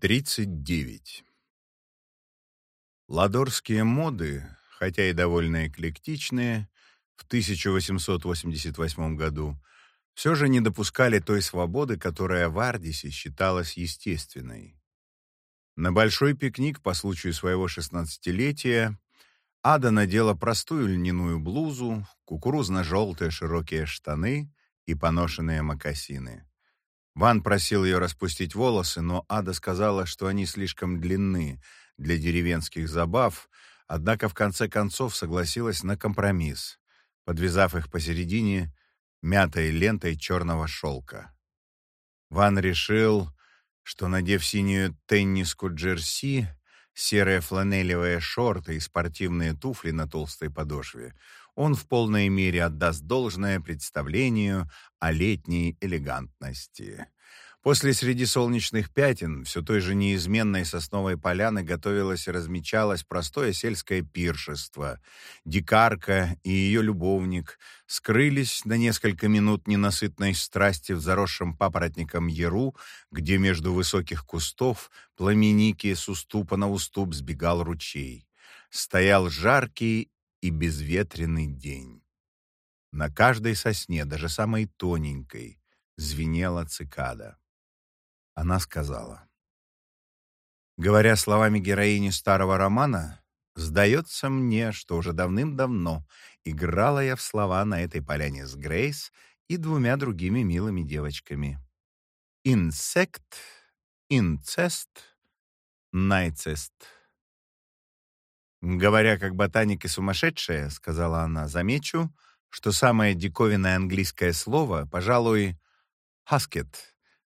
Тридцать девять. Ладорские моды, хотя и довольно эклектичные, в 1888 году все же не допускали той свободы, которая в Ардисе считалась естественной. На большой пикник по случаю своего шестнадцатилетия Ада надела простую льняную блузу, кукурузно-желтые широкие штаны и поношенные мокасины. Ван просил ее распустить волосы, но Ада сказала, что они слишком длинны для деревенских забав, однако в конце концов согласилась на компромисс, подвязав их посередине мятой лентой черного шелка. Ван решил, что, надев синюю тенниску джерси, серые фланелевые шорты и спортивные туфли на толстой подошве, он в полной мере отдаст должное представлению о летней элегантности. После среди солнечных пятен все той же неизменной сосновой поляны готовилось и размечалось простое сельское пиршество. Дикарка и ее любовник скрылись на несколько минут ненасытной страсти в заросшем папоротником яру, где между высоких кустов пламеники с уступа на уступ сбегал ручей. Стоял жаркий и безветренный день. На каждой сосне, даже самой тоненькой, звенела цикада. Она сказала. Говоря словами героини старого романа, «Сдается мне, что уже давным-давно играла я в слова на этой поляне с Грейс и двумя другими милыми девочками. Инсект, инцест, найцест». «Говоря как ботаник и сумасшедшая», — сказала она, — «замечу, что самое диковинное английское слово, пожалуй, «хаскет»,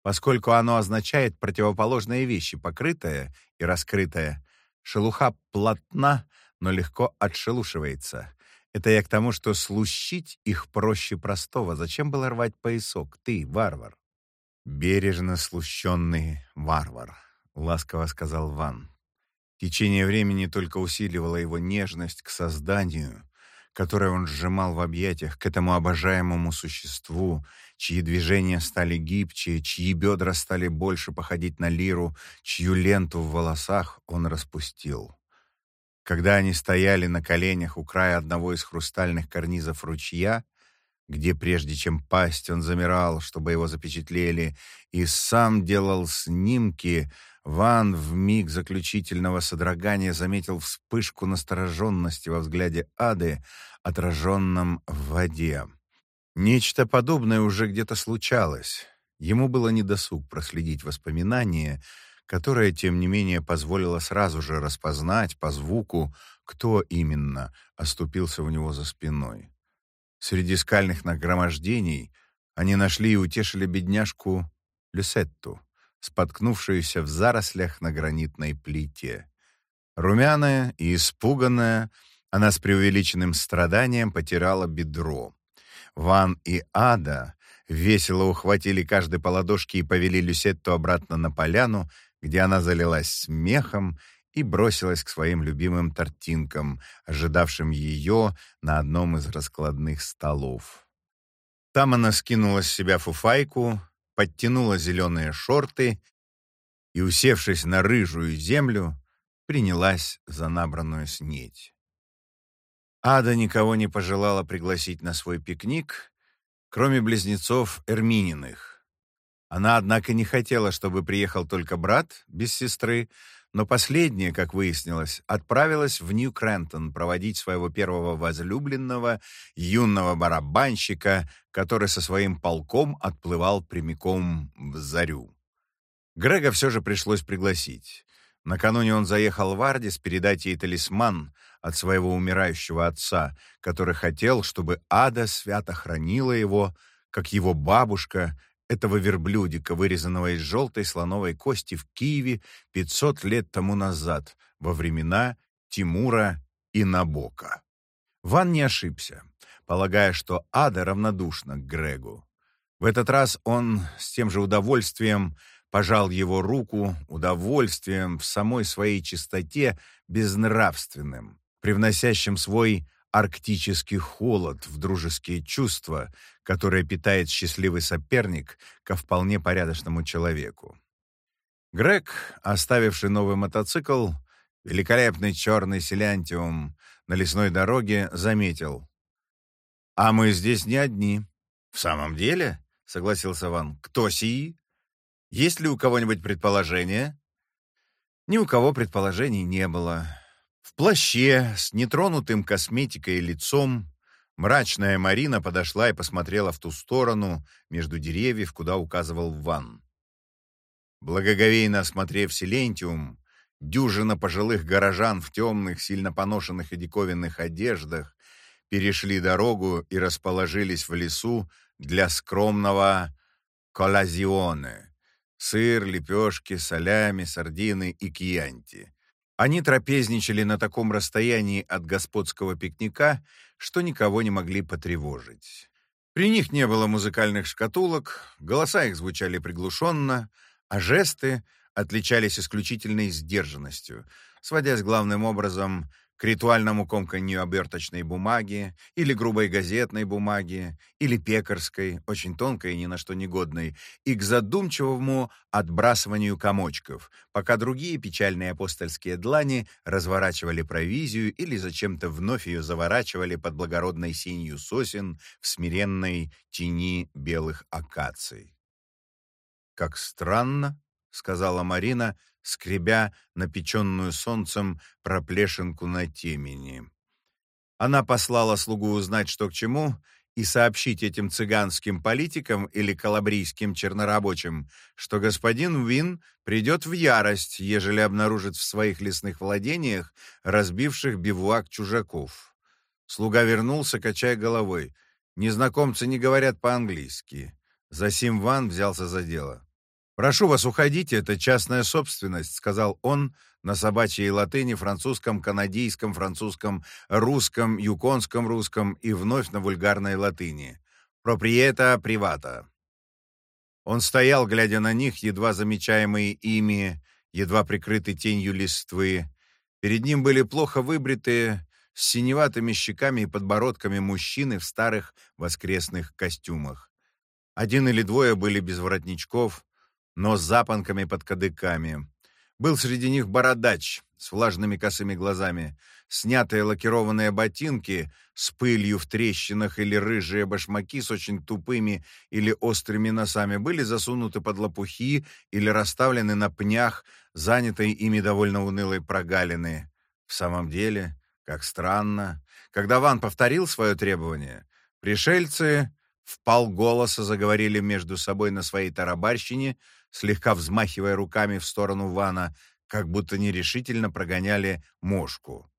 поскольку оно означает противоположные вещи, покрытая и раскрытая. Шелуха плотна, но легко отшелушивается. Это я к тому, что слущить их проще простого. Зачем было рвать поясок? Ты, варвар. «Бережно слущенный варвар», — ласково сказал Ван. Течение времени только усиливало его нежность к созданию, которое он сжимал в объятиях, к этому обожаемому существу, чьи движения стали гибче, чьи бедра стали больше походить на лиру, чью ленту в волосах он распустил. Когда они стояли на коленях у края одного из хрустальных карнизов ручья, где прежде чем пасть он замирал, чтобы его запечатлели, и сам делал снимки, Ван в миг заключительного содрогания заметил вспышку настороженности во взгляде Ады, отраженном в воде. Нечто подобное уже где-то случалось. Ему было недосуг проследить воспоминание, которое, тем не менее, позволило сразу же распознать по звуку, кто именно оступился у него за спиной. Среди скальных нагромождений они нашли и утешили бедняжку Люсетту, споткнувшуюся в зарослях на гранитной плите. Румяная и испуганная, она с преувеличенным страданием потирала бедро. Ван и Ада весело ухватили каждый по ладошке и повели Люсетту обратно на поляну, где она залилась смехом и бросилась к своим любимым тортинкам, ожидавшим ее на одном из раскладных столов. Там она скинула с себя фуфайку, подтянула зеленые шорты и, усевшись на рыжую землю, принялась за набранную снедь. Ада никого не пожелала пригласить на свой пикник, кроме близнецов Эрмининых. Она, однако, не хотела, чтобы приехал только брат без сестры, но последняя, как выяснилось, отправилась в Нью-Крентон проводить своего первого возлюбленного, юного барабанщика, который со своим полком отплывал прямиком в Зарю. Грега все же пришлось пригласить. Накануне он заехал в Ардис передать ей талисман от своего умирающего отца, который хотел, чтобы Ада свято хранила его, как его бабушка, этого верблюдика, вырезанного из желтой слоновой кости в Киеве 500 лет тому назад, во времена Тимура и Набока. Ван не ошибся, полагая, что Ада равнодушна к Грегу. В этот раз он с тем же удовольствием пожал его руку, удовольствием в самой своей чистоте безнравственным, привносящим свой арктический холод в дружеские чувства, которые питает счастливый соперник ко вполне порядочному человеку. Грег, оставивший новый мотоцикл, великолепный черный селянтиум на лесной дороге, заметил. «А мы здесь не одни». «В самом деле?» — согласился Ван. «Кто сии? Есть ли у кого-нибудь предположение?» Ни у кого предположений не было. Плаще, с нетронутым косметикой лицом, мрачная Марина подошла и посмотрела в ту сторону, между деревьев, куда указывал Ван. Благоговейно осмотрев Силентиум, дюжина пожилых горожан в темных, сильно поношенных и диковинных одеждах перешли дорогу и расположились в лесу для скромного коллазионе — сыр, лепешки, солями, сардины и кьянти. Они трапезничали на таком расстоянии от господского пикника, что никого не могли потревожить. При них не было музыкальных шкатулок, голоса их звучали приглушенно, а жесты отличались исключительной сдержанностью, сводясь главным образом к ритуальному комканью оберточной бумаги, или грубой газетной бумаги, или пекарской, очень тонкой и ни на что негодной, и к задумчивому отбрасыванию комочков, пока другие печальные апостольские длани разворачивали провизию или зачем-то вновь ее заворачивали под благородной синью сосен в смиренной тени белых акаций. «Как странно», — сказала Марина, скребя напеченную солнцем проплешинку на темени. Она послала слугу узнать, что к чему, и сообщить этим цыганским политикам или калабрийским чернорабочим, что господин Вин придет в ярость, ежели обнаружит в своих лесных владениях разбивших бивуак чужаков. Слуга вернулся, качая головой. Незнакомцы не говорят по-английски. Засим Ван взялся за дело. «Прошу вас, уходите, это частная собственность», — сказал он на собачьей латыни, французском, канадийском, французском, русском, юконском русском и вновь на вульгарной латыни. «Проприета привата». Он стоял, глядя на них, едва замечаемые ими, едва прикрытый тенью листвы. Перед ним были плохо выбритые, с синеватыми щеками и подбородками мужчины в старых воскресных костюмах. Один или двое были без воротничков, но с запонками под кадыками. Был среди них бородач с влажными косыми глазами, снятые лакированные ботинки с пылью в трещинах или рыжие башмаки с очень тупыми или острыми носами были засунуты под лопухи или расставлены на пнях, занятой ими довольно унылой прогалины. В самом деле, как странно, когда Ван повторил свое требование, пришельцы в полголоса заговорили между собой на своей тарабарщине — слегка взмахивая руками в сторону Вана, как будто нерешительно прогоняли мошку.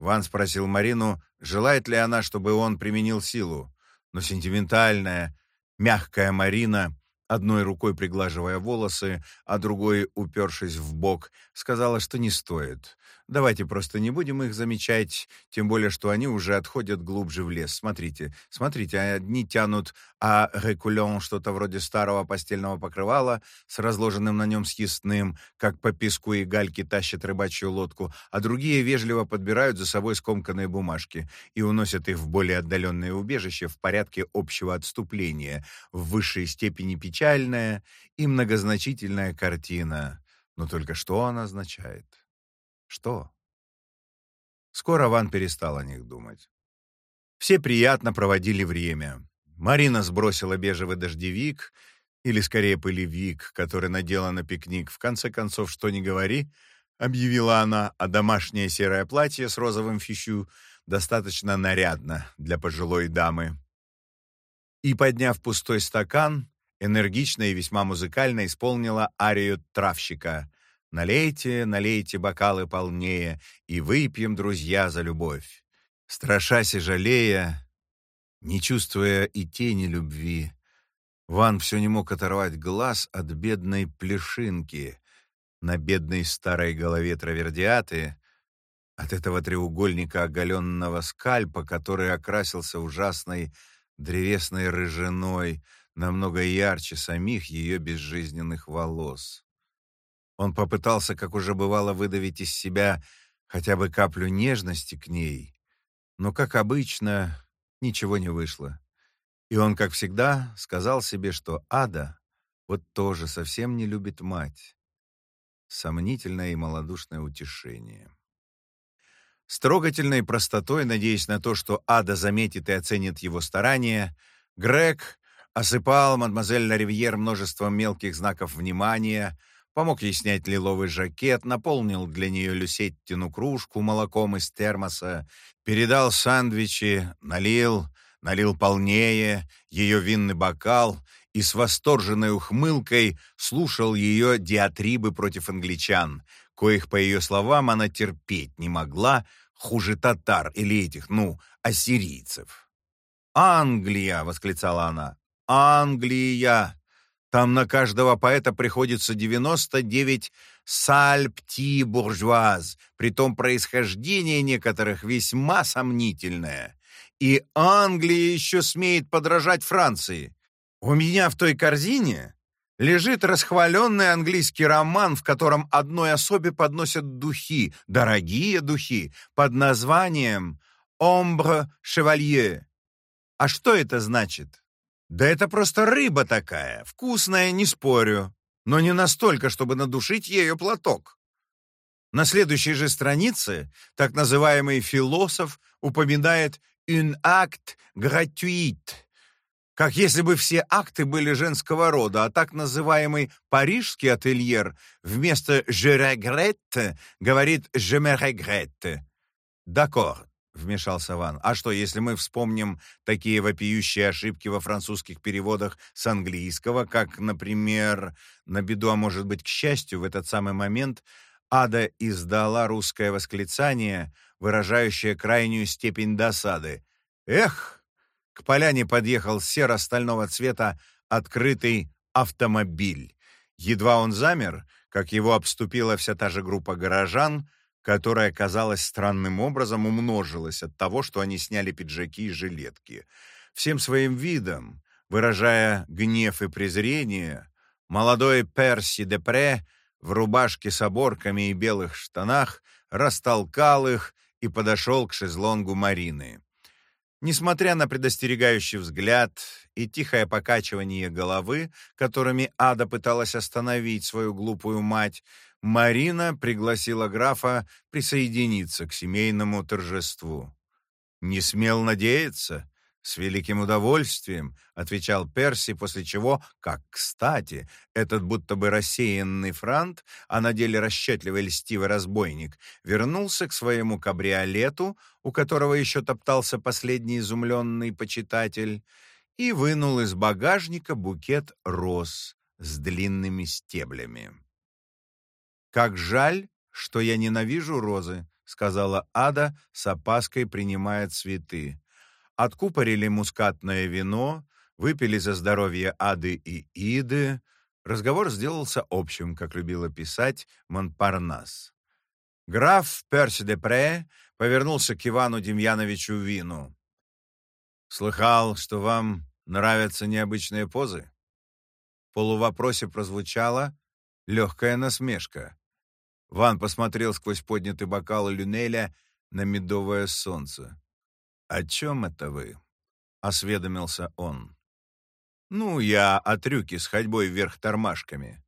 Ван спросил Марину, желает ли она, чтобы он применил силу, но сентиментальная, мягкая Марина одной рукой приглаживая волосы, а другой, упершись в бок, сказала, что не стоит. Давайте просто не будем их замечать, тем более, что они уже отходят глубже в лес. Смотрите, смотрите, одни тянут а рекулен что-то вроде старого постельного покрывала с разложенным на нем съестным, как по песку и гальке тащат рыбачью лодку, а другие вежливо подбирают за собой скомканные бумажки и уносят их в более отдаленное убежище в порядке общего отступления, в высшей степени печальная и многозначительная картина. Но только что она означает? Что? Скоро Ван перестал о них думать. Все приятно проводили время. Марина сбросила бежевый дождевик, или скорее пылевик, который надела на пикник. В конце концов, что ни говори, объявила она, а домашнее серое платье с розовым фищу достаточно нарядно для пожилой дамы. И, подняв пустой стакан, энергично и весьма музыкально исполнила арию травщика Налейте, налейте бокалы полнее, и выпьем, друзья, за любовь. Страшась и жалея, не чувствуя и тени любви, Ван все не мог оторвать глаз от бедной плешинки на бедной старой голове травердиаты, от этого треугольника оголенного скальпа, который окрасился ужасной древесной рыжиной, намного ярче самих ее безжизненных волос. Он попытался, как уже бывало, выдавить из себя хотя бы каплю нежности к ней, Но, как обычно, ничего не вышло. И он, как всегда, сказал себе, что Ада вот тоже совсем не любит мать. Сомнительное и малодушное утешение. С трогательной простотой, надеясь на то, что Ада заметит и оценит его старания, Грег осыпал мадемуазель Ривьер множеством мелких знаков внимания, помог ей снять лиловый жакет, наполнил для нее люсеттину кружку молоком из термоса, передал сандвичи, налил, налил полнее ее винный бокал и с восторженной ухмылкой слушал ее диатрибы против англичан, коих, по ее словам, она терпеть не могла, хуже татар или этих, ну, ассирийцев. «Англия!» — восклицала она. «Англия! Там на каждого поэта приходится 99 сальпти буржуаз, притом происхождение некоторых весьма сомнительное. И Англия еще смеет подражать Франции. У меня в той корзине лежит расхваленный английский роман, в котором одной особе подносят духи, дорогие духи, под названием «Омбре Шевалье». А что это значит? Да это просто рыба такая, вкусная, не спорю, но не настолько, чтобы надушить ею платок. На следующей же странице так называемый философ упоминает «un acte gratuit», как если бы все акты были женского рода, а так называемый парижский ательер вместо «je regrette» говорит «je me regrette». «D'accord», — вмешался Ван. «А что, если мы вспомним такие вопиющие ошибки во французских переводах с английского, как, например, на беду, а может быть, к счастью, в этот самый момент Ада издала русское восклицание, выражающее крайнюю степень досады. «Эх!» К поляне подъехал серо-стального цвета открытый автомобиль. Едва он замер, как его обступила вся та же группа горожан, которая, казалось, странным образом умножилась от того, что они сняли пиджаки и жилетки. Всем своим видом, выражая гнев и презрение, молодой Перси Депре в рубашке с оборками и белых штанах растолкал их и подошел к шезлонгу Марины. Несмотря на предостерегающий взгляд и тихое покачивание головы, которыми Ада пыталась остановить свою глупую мать, Марина пригласила графа присоединиться к семейному торжеству. «Не смел надеяться», «С великим удовольствием», — отвечал Перси, после чего, как кстати, этот будто бы рассеянный франт, а на деле расчетливый льстивый разбойник, вернулся к своему кабриолету, у которого еще топтался последний изумленный почитатель, и вынул из багажника букет роз с длинными стеблями. «Как жаль, что я ненавижу розы», — сказала Ада, с опаской принимая цветы. Откупорили мускатное вино, выпили за здоровье Ады и Иды. Разговор сделался общим, как любила писать Монпарнас. Граф Перси де Пре повернулся к Ивану Демьяновичу Вину. «Слыхал, что вам нравятся необычные позы?» В полувопросе прозвучала легкая насмешка. Ван посмотрел сквозь поднятый бокал люнеля на медовое солнце. «О чем это вы?» — осведомился он. «Ну, я о трюке с ходьбой вверх тормашками.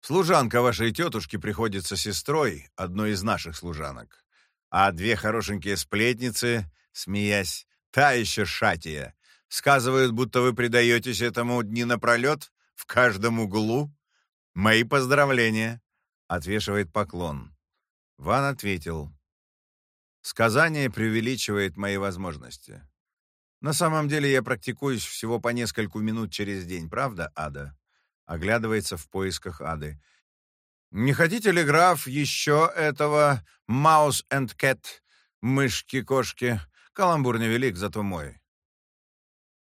Служанка вашей тетушки приходится сестрой одной из наших служанок, а две хорошенькие сплетницы, смеясь, та еще шатия, сказывают, будто вы предаетесь этому дни напролет в каждом углу. Мои поздравления!» — отвешивает поклон. Ван ответил, Сказание преувеличивает мои возможности. На самом деле я практикуюсь всего по нескольку минут через день, правда, Ада? Оглядывается в поисках Ады. Не хотите ли, граф, еще этого Mouse and Cat, мышки-кошки? Каламбур невелик, зато мой.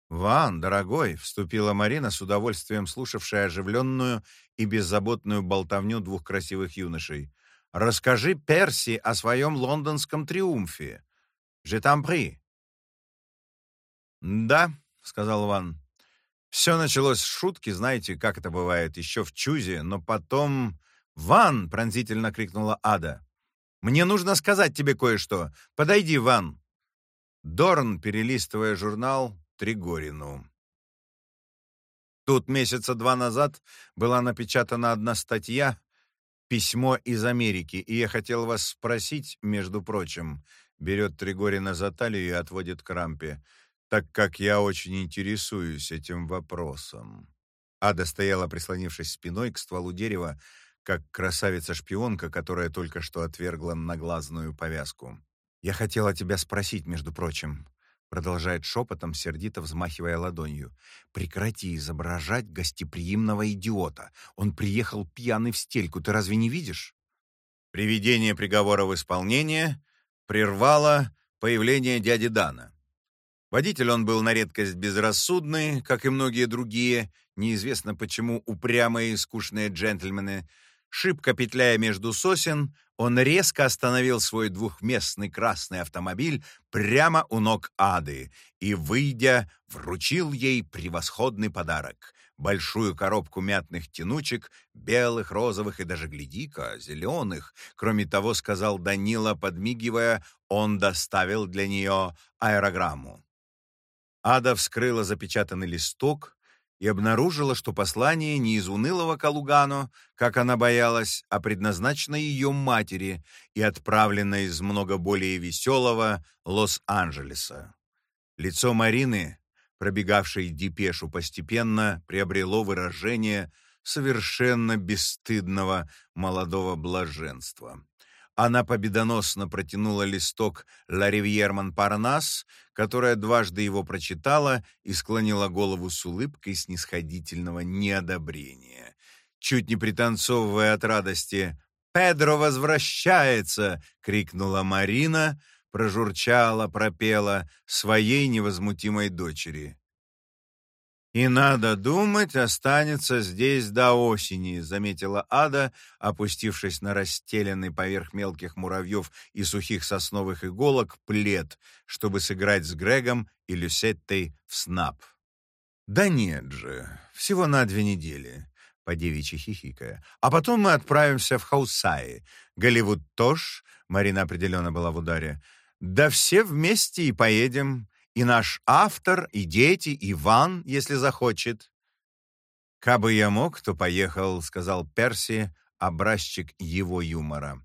«Ван, дорогой», — вступила Марина, с удовольствием слушавшая оживленную и беззаботную болтовню двух красивых юношей. Расскажи Перси о своем лондонском триумфе. Prie. «Да», — сказал Ван. «Все началось с шутки, знаете, как это бывает, еще в Чузе, но потом...» «Ван!» — пронзительно крикнула Ада. «Мне нужно сказать тебе кое-что. Подойди, Ван!» Дорн, перелистывая журнал, Тригорину. Тут месяца два назад была напечатана одна статья «Письмо из Америки», и я хотел вас спросить, между прочим, берет Тригорина за талию и отводит к рампе, так как я очень интересуюсь этим вопросом. Ада стояла, прислонившись спиной к стволу дерева, как красавица-шпионка, которая только что отвергла наглазную повязку. «Я хотела тебя спросить, между прочим», продолжает шепотом, сердито взмахивая ладонью. «Прекрати изображать гостеприимного идиота. Он приехал пьяный в стельку, ты разве не видишь?» Приведение приговора в исполнение прервало появление дяди Дана. Водитель он был на редкость безрассудный, как и многие другие, неизвестно почему упрямые и скучные джентльмены. Шибко петляя между сосен, он резко остановил свой двухместный красный автомобиль прямо у ног Ады и, выйдя, вручил ей превосходный подарок — большую коробку мятных тянучек, белых, розовых и даже, гляди-ка, зеленых. Кроме того, сказал Данила, подмигивая, он доставил для нее аэрограмму. Ада вскрыла запечатанный листок, и обнаружила, что послание не из унылого Калугано, как она боялась, а предназначено ее матери и отправлено из много более веселого Лос-Анджелеса. Лицо Марины, пробегавшей депешу постепенно, приобрело выражение совершенно бесстыдного молодого блаженства. Она победоносно протянула листок «Ла Ривьер Монпарнас», которая дважды его прочитала и склонила голову с улыбкой снисходительного неодобрения. Чуть не пританцовывая от радости «Педро возвращается!» — крикнула Марина, прожурчала, пропела своей невозмутимой дочери. «И надо думать, останется здесь до осени», — заметила Ада, опустившись на расстеленный поверх мелких муравьев и сухих сосновых иголок плед, чтобы сыграть с Грегом и Люсеттой в снап. «Да нет же, всего на две недели», — девичьи хихикая. «А потом мы отправимся в Хаусаи. Голливуд тоже», — Марина определенно была в ударе. «Да все вместе и поедем и наш автор, и дети, и Ван, если захочет». «Кабы я мог, то поехал», — сказал Перси, образчик его юмора.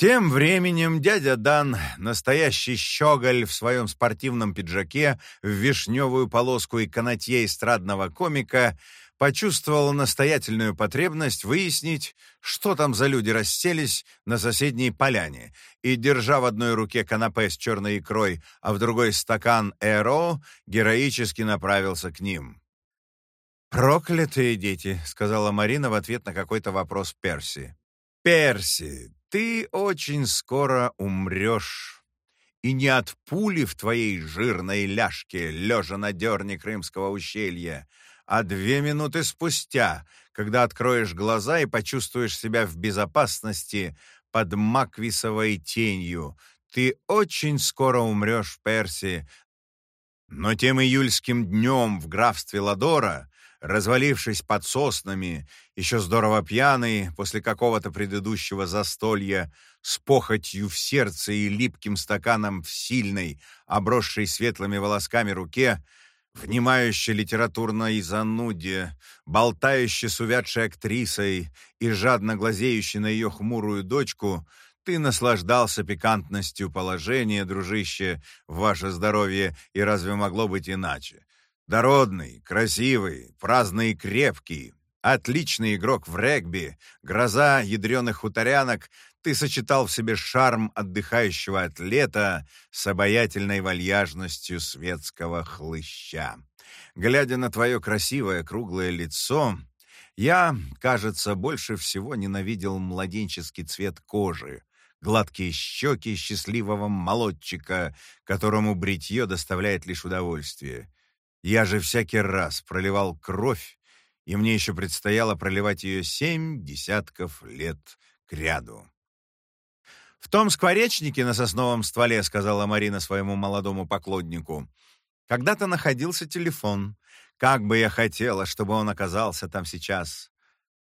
Тем временем дядя Дан, настоящий щеголь в своем спортивном пиджаке, в вишневую полоску и канатье эстрадного комика, почувствовал настоятельную потребность выяснить, что там за люди расселись на соседней поляне, и, держа в одной руке канапе с черной икрой, а в другой стакан эро, героически направился к ним. «Проклятые дети», — сказала Марина в ответ на какой-то вопрос Перси. «Перси, ты очень скоро умрешь. И не от пули в твоей жирной ляжке, лежа на дерне Крымского ущелья, а две минуты спустя, когда откроешь глаза и почувствуешь себя в безопасности под маквисовой тенью. Ты очень скоро умрешь, Перси. Но тем июльским днем в графстве Ладора, развалившись под соснами, еще здорово пьяный после какого-то предыдущего застолья, с похотью в сердце и липким стаканом в сильной, обросшей светлыми волосками руке, внимающий литературной зануде, болтающий с увядшей актрисой и жадно глазеющий на ее хмурую дочку, ты наслаждался пикантностью положения, дружище, в ваше здоровье, и разве могло быть иначе? Дородный, красивый, праздный и крепкий, отличный игрок в регби, гроза ядреных хуторянок, ты сочетал в себе шарм отдыхающего атлета с обаятельной вальяжностью светского хлыща. Глядя на твое красивое круглое лицо, я, кажется, больше всего ненавидел младенческий цвет кожи, гладкие щеки счастливого молодчика, которому бритье доставляет лишь удовольствие. Я же всякий раз проливал кровь, и мне еще предстояло проливать ее семь десятков лет кряду. «В том скворечнике на сосновом стволе», — сказала Марина своему молодому поклоннику, «когда-то находился телефон. Как бы я хотела, чтобы он оказался там сейчас.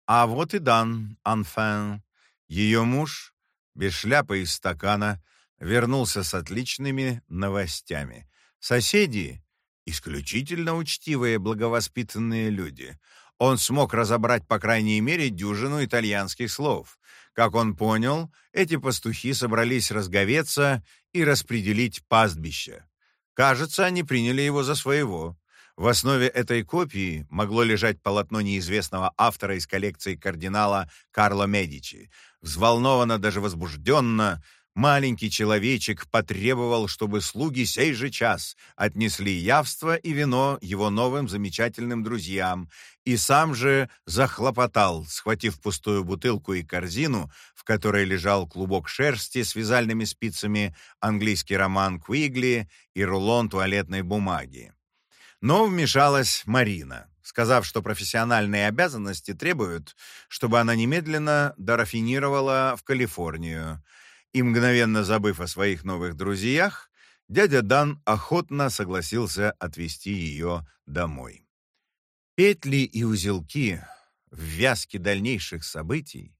А вот и Дан, Анфен, ее муж, без шляпы и стакана, вернулся с отличными новостями. Соседи — исключительно учтивые, благовоспитанные люди. Он смог разобрать, по крайней мере, дюжину итальянских слов. Как он понял, эти пастухи собрались разговеться и распределить пастбище. Кажется, они приняли его за своего. В основе этой копии могло лежать полотно неизвестного автора из коллекции кардинала Карло Медичи. Взволнованно, даже возбужденно, маленький человечек потребовал, чтобы слуги сей же час отнесли явство и вино его новым замечательным друзьям, и сам же захлопотал, схватив пустую бутылку и корзину, в которой лежал клубок шерсти с вязальными спицами, английский роман Куигли и рулон туалетной бумаги. Но вмешалась Марина, сказав, что профессиональные обязанности требуют, чтобы она немедленно дорафинировала в Калифорнию. И мгновенно забыв о своих новых друзьях, дядя Дан охотно согласился отвезти ее домой. Петли и узелки в вязке дальнейших событий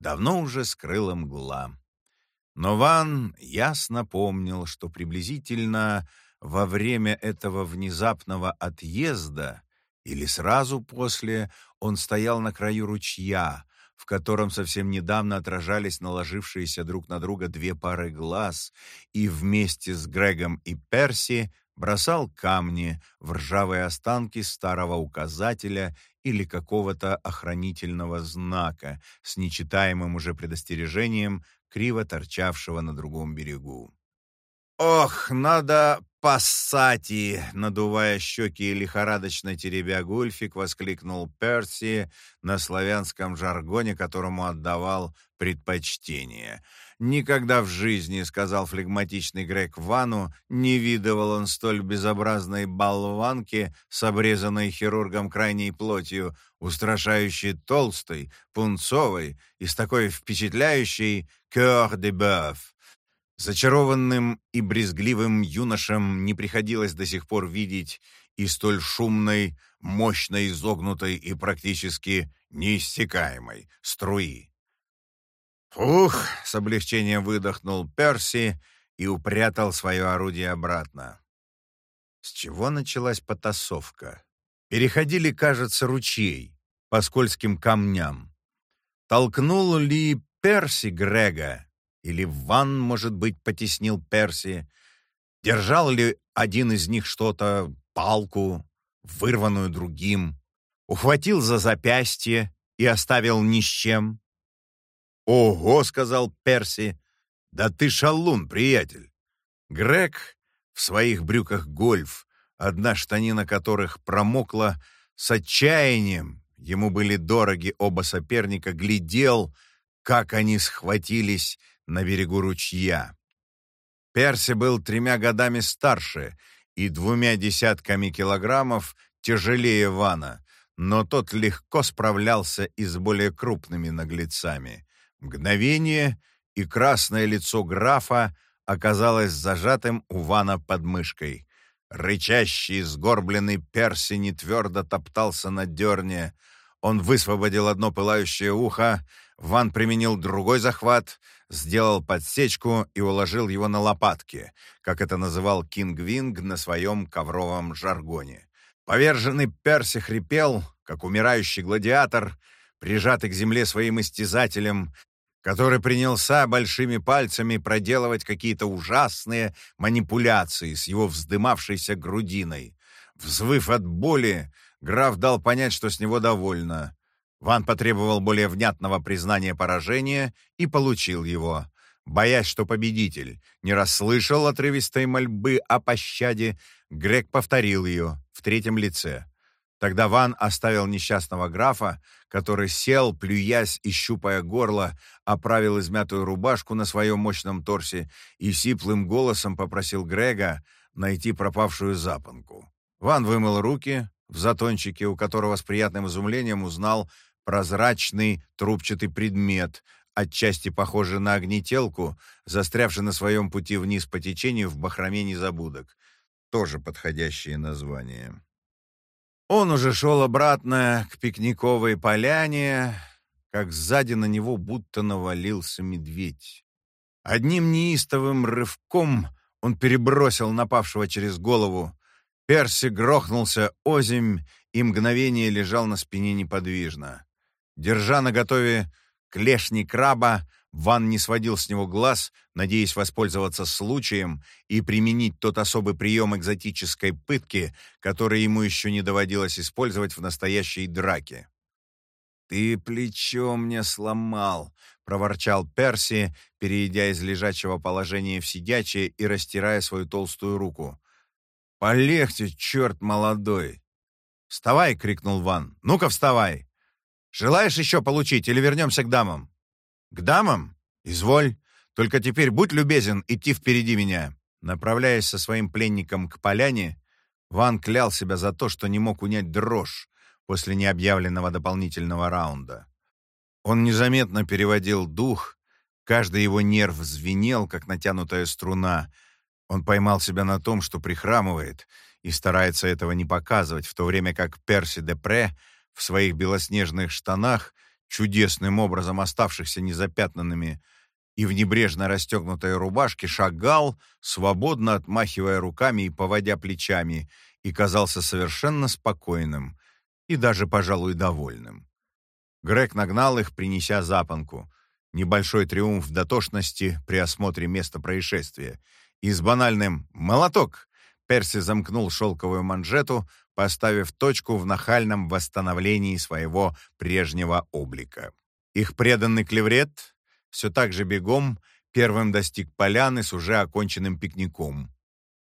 давно уже скрыла мгла. Но Ван ясно помнил, что приблизительно во время этого внезапного отъезда или сразу после он стоял на краю ручья, в котором совсем недавно отражались наложившиеся друг на друга две пары глаз, и вместе с Грегом и Перси бросал камни в ржавые останки старого указателя или какого-то охранительного знака с нечитаемым уже предостережением, криво торчавшего на другом берегу. «Ох, надо «Пассати!» — надувая щеки и лихорадочно теребя гульфик, воскликнул Перси на славянском жаргоне, которому отдавал предпочтение. «Никогда в жизни, — сказал флегматичный Грег Вану, — не видывал он столь безобразной болванки с обрезанной хирургом крайней плотью, устрашающей толстой, пунцовой и с такой впечатляющей «cœur de bœuf». Зачарованным и брезгливым юношам не приходилось до сих пор видеть и столь шумной, мощной, изогнутой и практически неиссякаемой струи. «Фух!» — с облегчением выдохнул Перси и упрятал свое орудие обратно. С чего началась потасовка? Переходили, кажется, ручей по скользким камням. Толкнул ли Перси Грега или Ван, может быть, потеснил Перси? Держал ли один из них что-то, палку, вырванную другим? Ухватил за запястье и оставил ни с чем? «Ого!» — сказал Перси. «Да ты шалун, приятель!» Грег в своих брюках гольф, одна штанина которых промокла, с отчаянием, ему были дороги оба соперника, глядел, как они схватились на берегу ручья. Перси был тремя годами старше и двумя десятками килограммов тяжелее Вана, но тот легко справлялся и с более крупными наглецами. Мгновение, и красное лицо графа оказалось зажатым у Вана под мышкой. Рычащий, сгорбленный Перси не твердо топтался на дерне. Он высвободил одно пылающее ухо, Ван применил другой захват, сделал подсечку и уложил его на лопатки, как это называл Кинг Винг на своем ковровом жаргоне. Поверженный Перси хрипел, как умирающий гладиатор, прижатый к земле своим истязателем, который принялся большими пальцами проделывать какие-то ужасные манипуляции с его вздымавшейся грудиной. Взвыв от боли, граф дал понять, что с него довольно. Ван потребовал более внятного признания поражения и получил его. Боясь, что победитель не расслышал отрывистой мольбы о пощаде, Грег повторил ее в третьем лице. Тогда Ван оставил несчастного графа, который сел, плюясь и щупая горло, оправил измятую рубашку на своем мощном торсе и сиплым голосом попросил Грега найти пропавшую запонку. Ван вымыл руки в затончике, у которого с приятным изумлением узнал прозрачный трубчатый предмет, отчасти похожий на огнетелку, застрявший на своем пути вниз по течению в бахроме незабудок. Тоже подходящее название. Он уже шел обратно к пикниковой поляне, как сзади на него будто навалился медведь. Одним неистовым рывком он перебросил напавшего через голову. Перси грохнулся озимь и мгновение лежал на спине неподвижно. Держа наготове клешни краба, Ван не сводил с него глаз, надеясь воспользоваться случаем и применить тот особый прием экзотической пытки, который ему еще не доводилось использовать в настоящей драке. «Ты плечо мне сломал», — проворчал Перси, перейдя из лежачего положения в сидячее и растирая свою толстую руку. «Полегче, черт молодой!» «Вставай!» — крикнул Ван. «Ну-ка, вставай! Желаешь еще получить или вернемся к дамам?» «К дамам? Изволь. Только теперь будь любезен идти впереди меня». Направляясь со своим пленником к поляне, Ван клял себя за то, что не мог унять дрожь после необъявленного дополнительного раунда. Он незаметно переводил дух, каждый его нерв звенел, как натянутая струна. Он поймал себя на том, что прихрамывает, и старается этого не показывать, в то время как Перси де Пре в своих белоснежных штанах — чудесным образом оставшихся незапятнанными, и в небрежно расстегнутой рубашке шагал, свободно отмахивая руками и поводя плечами, и казался совершенно спокойным и даже, пожалуй, довольным. Грег нагнал их, принеся запонку. Небольшой триумф дотошности при осмотре места происшествия. И с банальным «молоток» Перси замкнул шелковую манжету, поставив точку в нахальном восстановлении своего прежнего облика. Их преданный клеврет все так же бегом первым достиг поляны с уже оконченным пикником.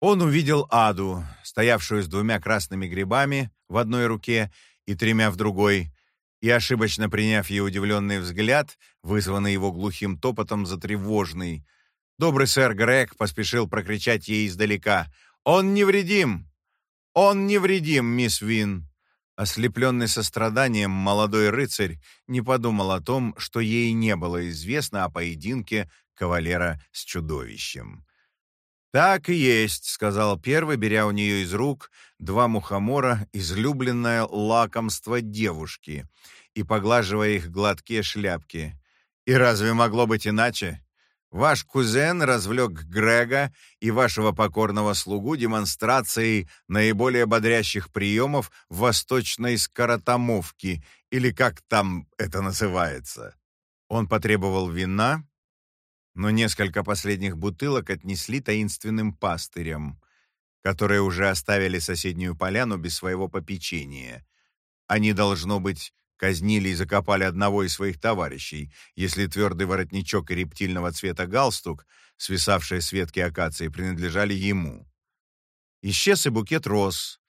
Он увидел Аду, стоявшую с двумя красными грибами в одной руке и тремя в другой, и, ошибочно приняв ее удивленный взгляд, вызванный его глухим топотом затревожный, добрый сэр Грег поспешил прокричать ей издалека «Он невредим! «Он невредим, мисс Вин!» Ослепленный состраданием, молодой рыцарь не подумал о том, что ей не было известно о поединке кавалера с чудовищем. «Так и есть», — сказал первый, беря у нее из рук два мухомора, излюбленное лакомство девушки, и поглаживая их гладкие шляпки. «И разве могло быть иначе? Ваш кузен развлек Грега и вашего покорного слугу демонстрацией наиболее бодрящих приемов восточной скоротомовки, или как там это называется. Он потребовал вина, но несколько последних бутылок отнесли таинственным пастырям, которые уже оставили соседнюю поляну без своего попечения. Они, должно быть, Казнили и закопали одного из своих товарищей, если твердый воротничок и рептильного цвета галстук, свисавшие с ветки акации, принадлежали ему. Исчез и букет роз,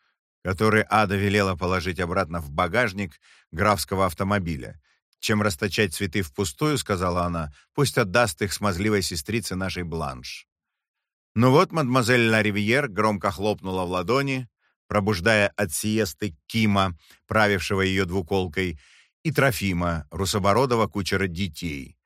который Ада велела положить обратно в багажник графского автомобиля. «Чем расточать цветы впустую, — сказала она, — пусть отдаст их смазливой сестрице нашей Бланш». Ну вот мадемуазель Ла громко хлопнула в ладони, пробуждая от сиесты Кима, правившего ее двуколкой, и Трофима, русобородого кучера детей.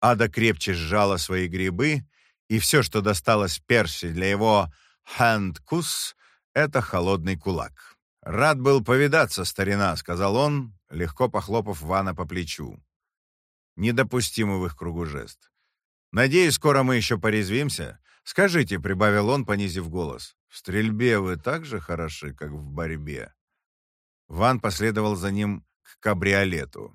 Ада крепче сжала свои грибы, и все, что досталось Перси для его «хэнд-кус», — это холодный кулак. «Рад был повидаться, старина», — сказал он, легко похлопав Вана по плечу. Недопустимый в их кругу жест. «Надеюсь, скоро мы еще порезвимся. Скажите», — прибавил он, понизив голос, — «в стрельбе вы так же хороши, как в борьбе?» Ван последовал за ним к кабриолету.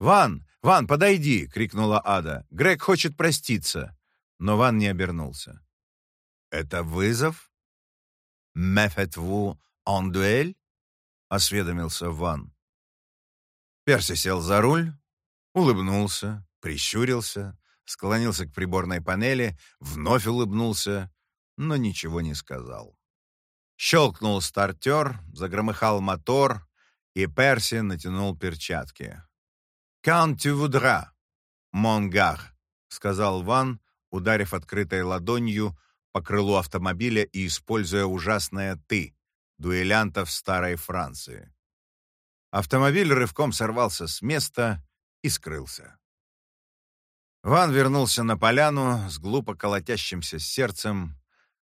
«Ван! Ван, подойди!» — крикнула Ада. «Грег хочет проститься!» Но Ван не обернулся. «Это вызов? Мефет-ву en дуэль?» — осведомился Ван. Перси сел за руль, улыбнулся, прищурился, склонился к приборной панели, вновь улыбнулся, но ничего не сказал. Щелкнул стартер, загромыхал мотор, и Перси натянул перчатки. «Quand tu voudras, mon gars», — сказал Ван, ударив открытой ладонью по крылу автомобиля и используя ужасное «ты» дуэлянтов старой Франции. Автомобиль рывком сорвался с места и скрылся. Ван вернулся на поляну с глупо колотящимся сердцем.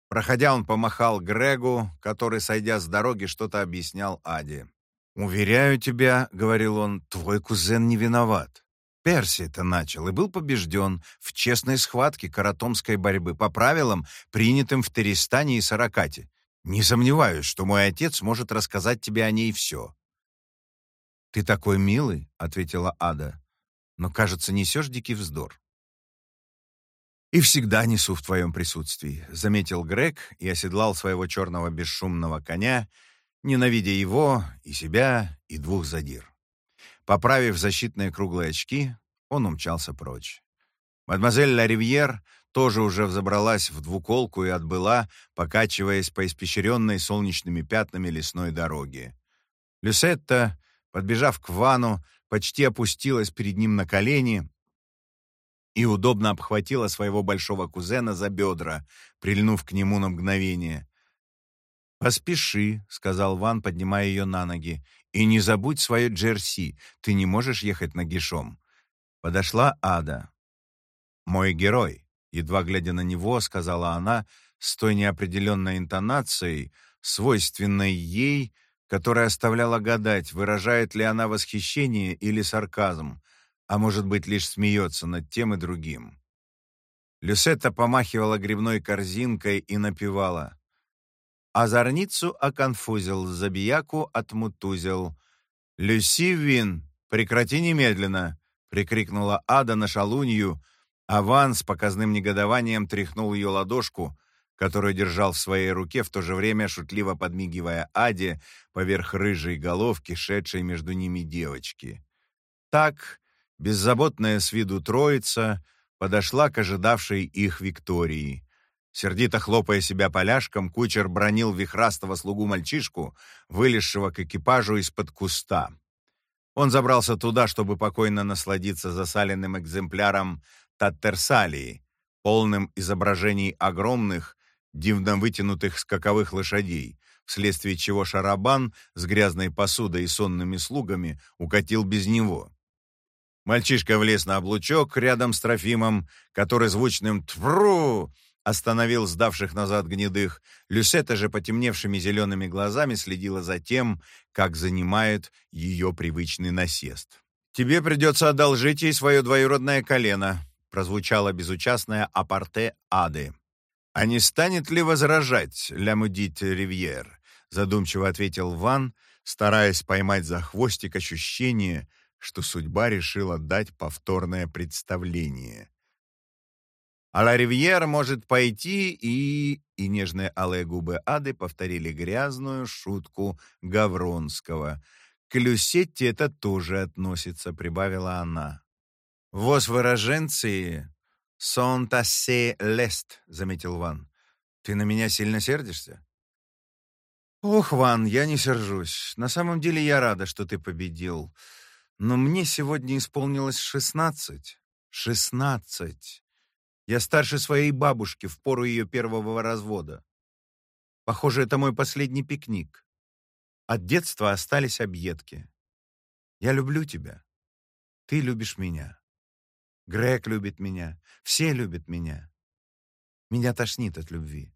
Проходя, он помахал Грегу, который, сойдя с дороги, что-то объяснял Аде. «Уверяю тебя, — говорил он, — твой кузен не виноват. Перси это начал и был побежден в честной схватке каратомской борьбы по правилам, принятым в Теристане и Саракате. Не сомневаюсь, что мой отец может рассказать тебе о ней все». «Ты такой милый», — ответила Ада, — «но, кажется, несешь дикий вздор». «И всегда несу в твоем присутствии», — заметил Грег и оседлал своего черного бесшумного коня, ненавидя его, и себя, и двух задир. Поправив защитные круглые очки, он умчался прочь. Мадемуазель Ла тоже уже взобралась в двуколку и отбыла, покачиваясь по испещренной солнечными пятнами лесной дороге. Люсетта, подбежав к Вану, почти опустилась перед ним на колени и удобно обхватила своего большого кузена за бедра, прильнув к нему на мгновение. «Поспеши», — сказал Ван, поднимая ее на ноги, и не забудь свое джерси, ты не можешь ехать нагишом. Подошла Ада. «Мой герой», — едва глядя на него, сказала она с той неопределенной интонацией, свойственной ей, которая оставляла гадать, выражает ли она восхищение или сарказм, а может быть, лишь смеется над тем и другим. Люсетта помахивала грибной корзинкой и напевала Озорницу оконфузил, забияку отмутузил. «Люси Вин, прекрати немедленно!» — прикрикнула Ада на шалунью, а Ван с показным негодованием тряхнул ее ладошку, которую держал в своей руке, в то же время шутливо подмигивая Аде поверх рыжей головки, шедшей между ними девочки. Так, беззаботная с виду троица, подошла к ожидавшей их Виктории. Сердито хлопая себя поляшком, кучер бронил вихрастого слугу-мальчишку, вылезшего к экипажу из-под куста. Он забрался туда, чтобы покойно насладиться засаленным экземпляром Таттерсалии, полным изображений огромных, дивно вытянутых скаковых лошадей, вследствие чего шарабан с грязной посудой и сонными слугами укатил без него. Мальчишка влез на облучок рядом с Трофимом, который звучным «твру» остановил сдавших назад гнедых. Люсета же потемневшими зелеными глазами следила за тем, как занимает ее привычный насест. «Тебе придется одолжить ей свое двоюродное колено», прозвучало безучастное апорте Ады. «А не станет ли возражать, ля мудит ривьер?» задумчиво ответил Ван, стараясь поймать за хвостик ощущение, что судьба решила дать повторное представление. А ла Ривьера может пойти и...» И нежные алые губы Ады повторили грязную шутку Гавронского. «К Люсетте это тоже относится», — прибавила она. «Вос выраженции сон тассе лест», — заметил Ван. «Ты на меня сильно сердишься?» «Ох, Ван, я не сержусь. На самом деле я рада, что ты победил. Но мне сегодня исполнилось шестнадцать. Шестнадцать. Я старше своей бабушки в пору ее первого развода. Похоже, это мой последний пикник. От детства остались объедки. Я люблю тебя. Ты любишь меня. Грег любит меня. Все любят меня. Меня тошнит от любви.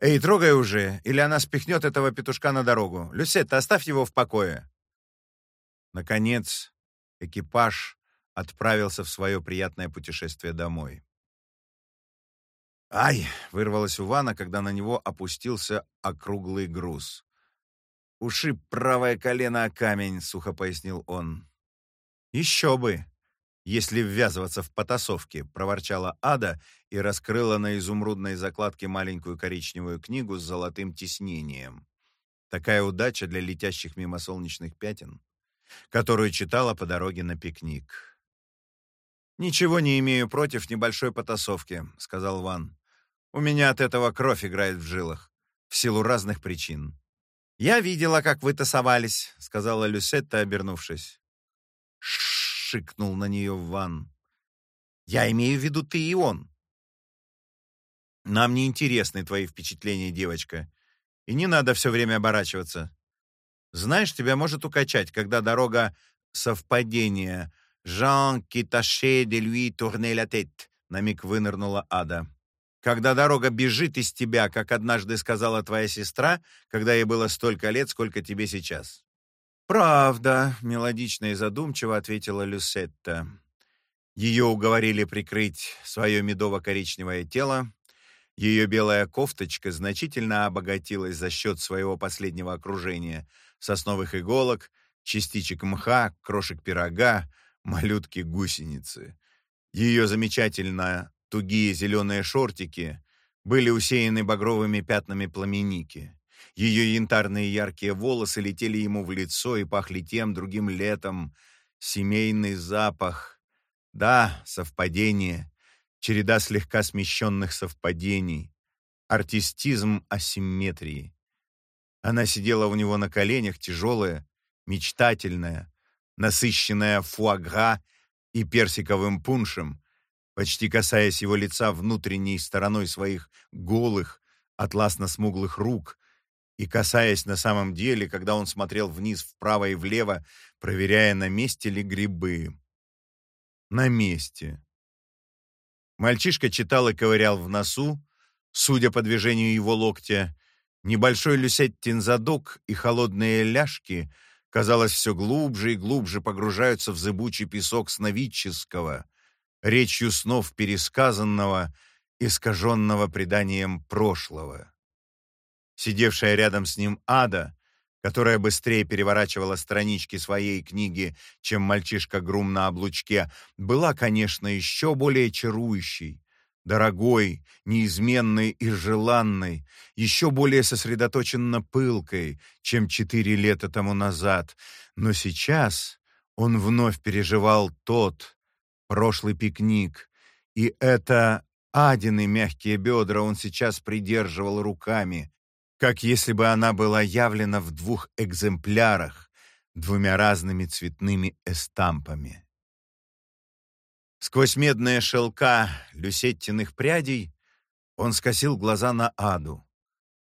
«Эй, трогай уже, или она спихнет этого петушка на дорогу. Люсетта, оставь его в покое». Наконец, экипаж отправился в свое приятное путешествие домой. «Ай!» — вырвалось у Вана, когда на него опустился округлый груз. «Ушиб правое колено о камень», — сухо пояснил он. «Еще бы, если ввязываться в потасовки», — проворчала Ада и раскрыла на изумрудной закладке маленькую коричневую книгу с золотым тиснением. Такая удача для летящих мимо солнечных пятен, которую читала по дороге на пикник. «Ничего не имею против небольшой потасовки», — сказал Ван. У меня от этого кровь играет в жилах, в силу разных причин. «Я видела, как вы тасовались», — сказала Люсетта, обернувшись. Шикнул на нее Ван. «Я имею в виду ты и он». «Нам не интересны твои впечатления, девочка, и не надо все время оборачиваться. Знаешь, тебя может укачать, когда дорога совпадения «Жан киташе де lui tourner la tête», — на миг вынырнула Ада когда дорога бежит из тебя, как однажды сказала твоя сестра, когда ей было столько лет, сколько тебе сейчас. «Правда», — мелодично и задумчиво ответила Люсетта. Ее уговорили прикрыть свое медово-коричневое тело. Ее белая кофточка значительно обогатилась за счет своего последнего окружения — сосновых иголок, частичек мха, крошек пирога, малютки-гусеницы. Ее замечательно тугие зеленые шортики были усеяны багровыми пятнами пламеники. Ее янтарные яркие волосы летели ему в лицо и пахли тем другим летом. Семейный запах — да, совпадение, череда слегка смещенных совпадений, артистизм асимметрии. Она сидела у него на коленях, тяжелая, мечтательная, насыщенная фуагра и персиковым пуншем, почти касаясь его лица внутренней стороной своих голых, атласно-смуглых рук и касаясь на самом деле, когда он смотрел вниз вправо и влево, проверяя, на месте ли грибы на месте. Мальчишка читал и ковырял в носу, судя по движению его локтя. Небольшой люсеттин задок и холодные ляжки, казалось, все глубже и глубже погружаются в зыбучий песок сновидческого, речью снов пересказанного, искаженного преданием прошлого. Сидевшая рядом с ним ада которая быстрее переворачивала странички своей книги, чем мальчишка Грум на облучке, была, конечно, еще более чарующей, дорогой, неизменной и желанной, еще более сосредоточенно пылкой, чем четыре лета тому назад. Но сейчас он вновь переживал тот, прошлый пикник, и это Адины мягкие бедра он сейчас придерживал руками, как если бы она была явлена в двух экземплярах, двумя разными цветными эстампами. Сквозь медные шелка люсеттиных прядей он скосил глаза на Аду,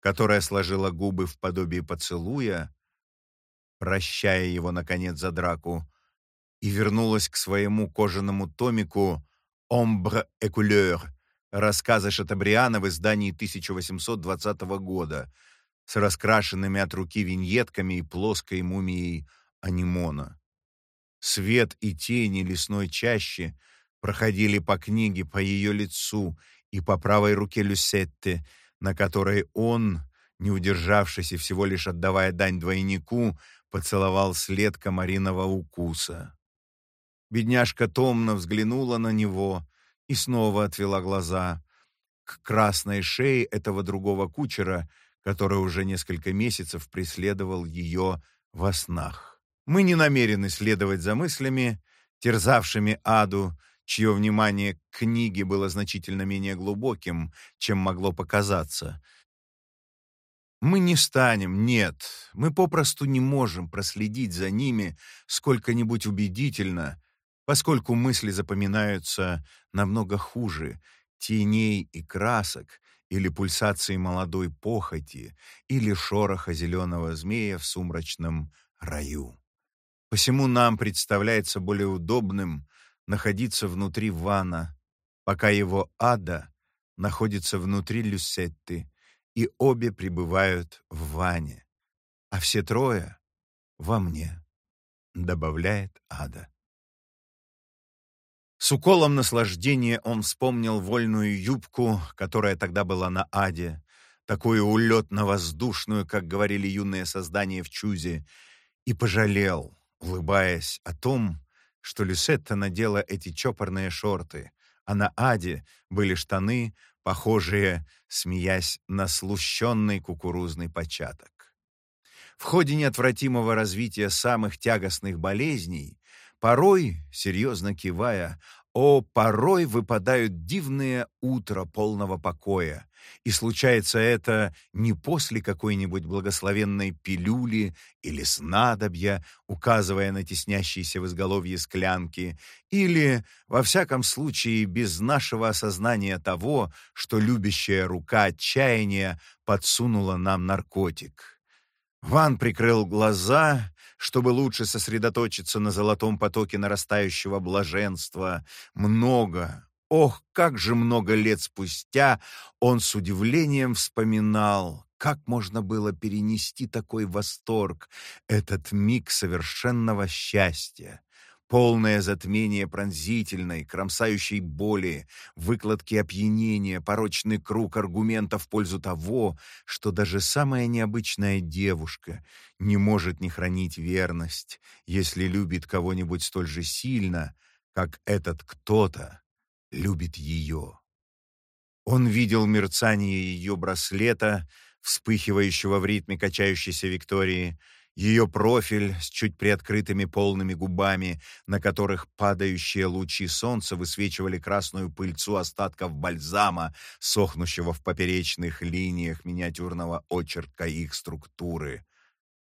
которая сложила губы в подобие поцелуя, прощая его, наконец, за драку, и вернулась к своему кожаному томику «Ombre et couleur», рассказы Шатабриана в издании 1820 года с раскрашенными от руки виньетками и плоской мумией Анимона. Свет и тени лесной чащи проходили по книге по ее лицу и по правой руке Люсетте, на которой он, не удержавшись и всего лишь отдавая дань двойнику, поцеловал след комариного укуса. Бедняжка томно взглянула на него — и снова отвела глаза к красной шее этого другого кучера, который уже несколько месяцев преследовал ее во снах. Мы не намерены следовать за мыслями, терзавшими аду, чье внимание к книге было значительно менее глубоким, чем могло показаться. Мы не станем, нет, мы попросту не можем проследить за ними сколько-нибудь убедительно, поскольку мысли запоминаются намного хуже теней и красок или пульсации молодой похоти или шороха зеленого змея в сумрачном раю. Посему нам представляется более удобным находиться внутри вана, пока его ада находится внутри Люсетты, и обе пребывают в ване, а все трое — во мне, добавляет ада. С уколом наслаждения он вспомнил вольную юбку, которая тогда была на Аде, такую улетно-воздушную, как говорили юные создания в Чузе, и пожалел, улыбаясь о том, что Люсетта надела эти чопорные шорты, а на Аде были штаны, похожие, смеясь, на слущенный кукурузный початок. В ходе неотвратимого развития самых тягостных болезней Порой, серьезно кивая, о, порой выпадают дивные утра полного покоя, и случается это не после какой-нибудь благословенной пилюли или снадобья, указывая на теснящиеся в изголовье склянки, или, во всяком случае, без нашего осознания того, что любящая рука отчаяния подсунула нам наркотик. Ван прикрыл глаза чтобы лучше сосредоточиться на золотом потоке нарастающего блаженства. Много, ох, как же много лет спустя он с удивлением вспоминал, как можно было перенести такой восторг, этот миг совершенного счастья, Полное затмение пронзительной, кромсающей боли, выкладки опьянения, порочный круг аргументов в пользу того, что даже самая необычная девушка не может не хранить верность, если любит кого-нибудь столь же сильно, как этот кто-то любит ее. Он видел мерцание ее браслета, вспыхивающего в ритме качающейся Виктории, ее профиль с чуть приоткрытыми полными губами, на которых падающие лучи солнца высвечивали красную пыльцу остатков бальзама, сохнущего в поперечных линиях миниатюрного очерка их структуры.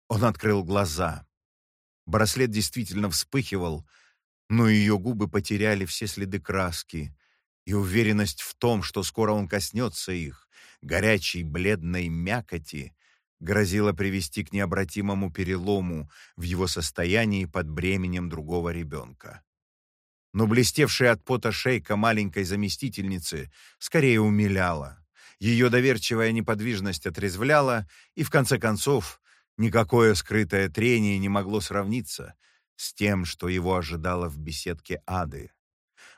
Он открыл глаза. Браслет действительно вспыхивал, но ее губы потеряли все следы краски, и уверенность в том, что скоро он коснется их, горячей бледной мякоти, грозило привести к необратимому перелому в его состоянии под бременем другого ребенка. Но блестевшая от пота шейка маленькой заместительницы скорее умиляла. Ее доверчивая неподвижность отрезвляла, и, в конце концов, никакое скрытое трение не могло сравниться с тем, что его ожидало в беседке ады.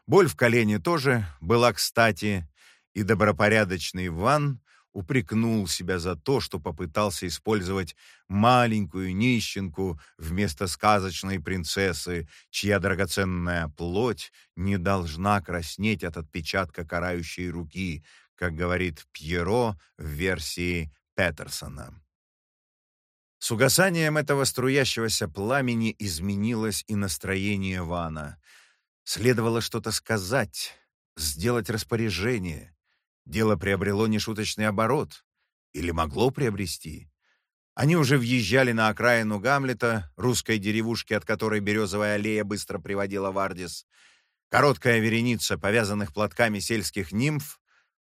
Боль в колене тоже была кстати, и добропорядочный Ван упрекнул себя за то, что попытался использовать маленькую нищенку вместо сказочной принцессы, чья драгоценная плоть не должна краснеть от отпечатка карающей руки, как говорит Пьеро в версии Петерсона. С угасанием этого струящегося пламени изменилось и настроение Вана. Следовало что-то сказать, сделать распоряжение. Дело приобрело нешуточный оборот. Или могло приобрести. Они уже въезжали на окраину Гамлета, русской деревушки, от которой березовая аллея быстро приводила в Ардис. Короткая вереница повязанных платками сельских нимф,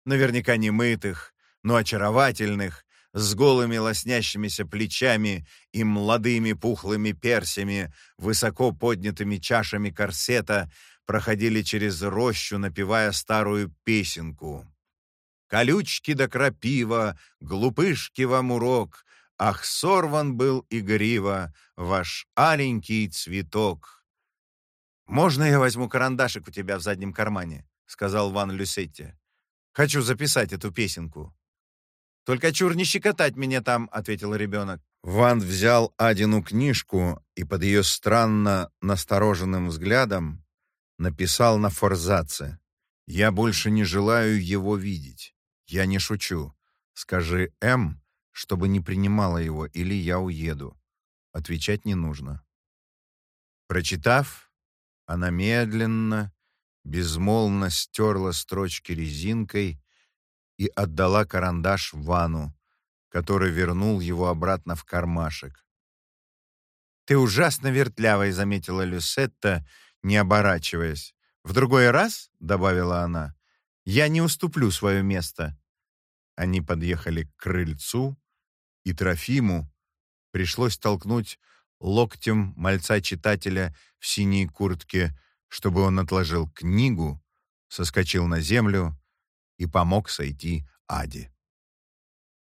наверняка не мытых, но очаровательных, с голыми лоснящимися плечами и молодыми пухлыми персями, высоко поднятыми чашами корсета, проходили через рощу, напевая старую песенку. Колючки да крапива, глупышки вам урок, Ах, сорван был игриво ваш аленький цветок. «Можно я возьму карандашик у тебя в заднем кармане?» — сказал Ван Люсетти. «Хочу записать эту песенку». «Только чур не щекотать меня там», — ответил ребенок. Ван взял Адину книжку и под ее странно настороженным взглядом написал на форзаце. «Я больше не желаю его видеть. «Я не шучу. Скажи М, чтобы не принимала его, или я уеду. Отвечать не нужно». Прочитав, она медленно, безмолвно стерла строчки резинкой и отдала карандаш Вану, который вернул его обратно в кармашек. «Ты ужасно вертлявая», — заметила Люсетта, не оборачиваясь. «В другой раз», — добавила она, — «я не уступлю свое место. Они подъехали к крыльцу, и Трофиму пришлось толкнуть локтем мальца-читателя в синей куртке, чтобы он отложил книгу, соскочил на землю и помог сойти Аде.